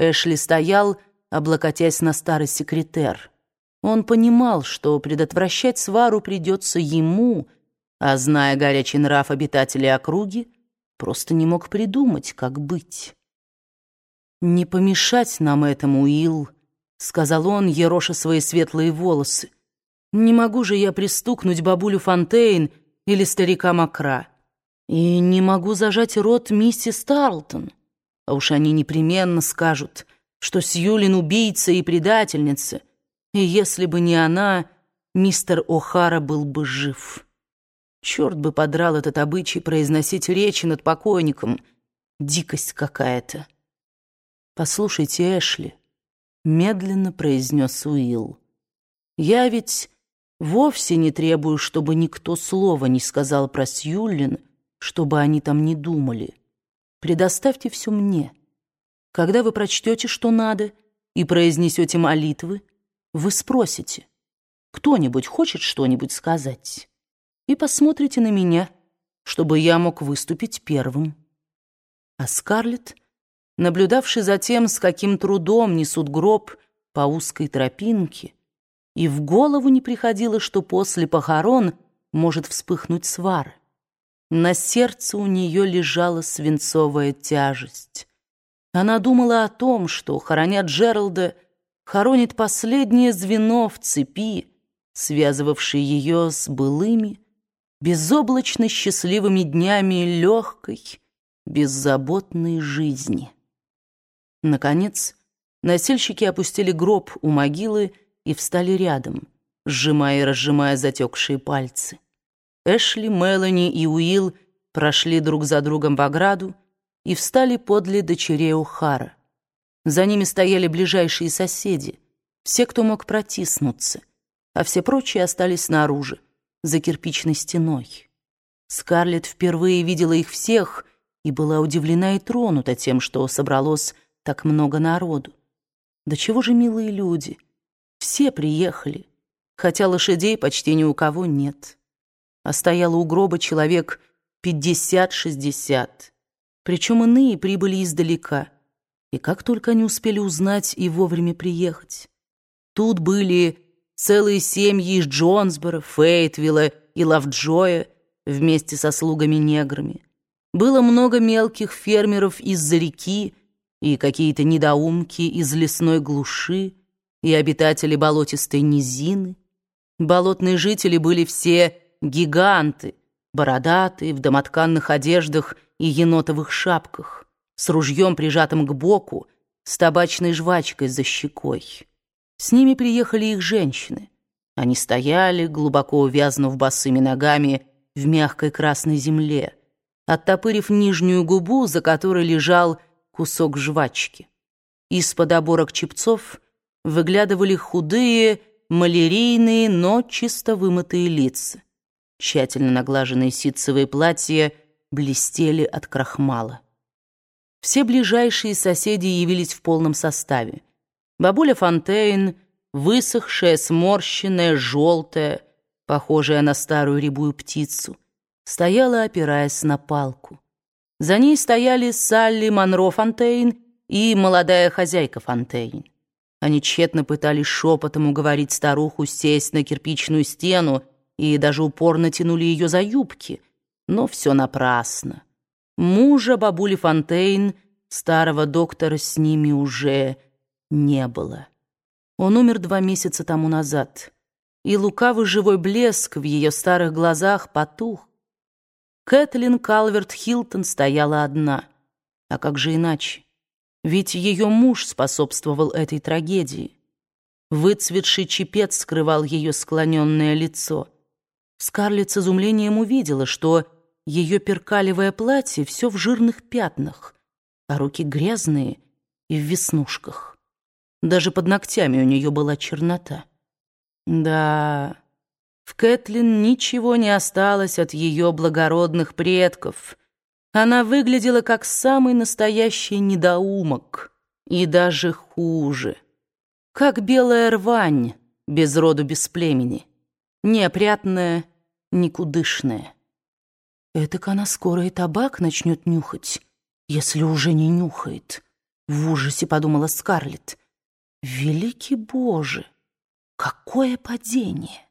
Эшли стоял, облокотясь на старый секретер. Он понимал, что предотвращать свару придется ему, а, зная горячий нрав обитателей округи, просто не мог придумать, как быть. «Не помешать нам этому, Уилл», — сказал он, ероша свои светлые волосы. «Не могу же я пристукнуть бабулю Фонтейн или старика Макра. И не могу зажать рот миссис Тарлтон. А уж они непременно скажут, что Сьюлин убийца и предательница, и если бы не она, мистер О'Хара был бы жив. Черт бы подрал этот обычай произносить речи над покойником. Дикость какая-то. «Послушайте, Эшли», — медленно произнес Уилл, «я ведь вовсе не требую, чтобы никто слова не сказал про Сьюлин, чтобы они там не думали. Предоставьте все мне. Когда вы прочтете, что надо, и произнесете молитвы, вы спросите, кто-нибудь хочет что-нибудь сказать, и посмотрите на меня, чтобы я мог выступить первым. А Скарлетт, наблюдавший за тем, с каким трудом несут гроб по узкой тропинке, и в голову не приходило, что после похорон может вспыхнуть свара. На сердце у нее лежала свинцовая тяжесть. Она думала о том, что, хороня Джералда, хоронит последнее звено в цепи, связывавшей ее с былыми, безоблачно счастливыми днями легкой, беззаботной жизни. Наконец, носильщики опустили гроб у могилы и встали рядом, сжимая и разжимая затекшие пальцы. Эшли, Мелани и Уилл прошли друг за другом в ограду и встали подле дочерей Ухара. За ними стояли ближайшие соседи, все, кто мог протиснуться, а все прочие остались снаружи, за кирпичной стеной. Скарлетт впервые видела их всех и была удивлена и тронута тем, что собралось так много народу. Да чего же милые люди! Все приехали, хотя лошадей почти ни у кого нет а стояло у гроба человек пятьдесят-шестьдесят. Причем иные прибыли издалека. И как только они успели узнать и вовремя приехать. Тут были целые семьи из Джонсбора, Фейтвилла и Лавджоя вместе со слугами-неграми. Было много мелких фермеров из-за реки и какие-то недоумки из лесной глуши и обитатели болотистой низины. Болотные жители были все гиганты, бородатые, в домотканных одеждах и енотовых шапках, с ружьем прижатым к боку, с табачной жвачкой за щекой. С ними приехали их женщины. Они стояли, глубоко увязнув босыми ногами в мягкой красной земле, оттопырив нижнюю губу, за которой лежал кусок жвачки. Из-под оборок чепцов выглядывали худые, малярийные, но чисто вымытые лица. Тщательно наглаженные ситцевые платья блестели от крахмала. Все ближайшие соседи явились в полном составе. Бабуля Фонтейн, высохшая, сморщенная, желтая, похожая на старую рябую птицу, стояла, опираясь на палку. За ней стояли Салли Монро Фонтейн и молодая хозяйка Фонтейн. Они тщетно пытались шепотом уговорить старуху сесть на кирпичную стену и даже упорно тянули ее за юбки, но все напрасно. Мужа бабули Фонтейн, старого доктора, с ними уже не было. Он умер два месяца тому назад, и лукавый живой блеск в ее старых глазах потух. Кэтлин Калверт Хилтон стояла одна. А как же иначе? Ведь ее муж способствовал этой трагедии. Выцветший чепец скрывал ее склоненное лицо — Скарлетт с изумлением увидела, что ее перкалевое платье все в жирных пятнах, а руки грязные и в веснушках. Даже под ногтями у нее была чернота. Да, в Кэтлин ничего не осталось от ее благородных предков. Она выглядела как самый настоящий недоумок, и даже хуже. Как белая рвань, без роду, без племени. Неопрятная, никудышная. Этак она скоро и табак начнет нюхать, если уже не нюхает, В ужасе подумала Скарлетт. Великий Боже, какое падение!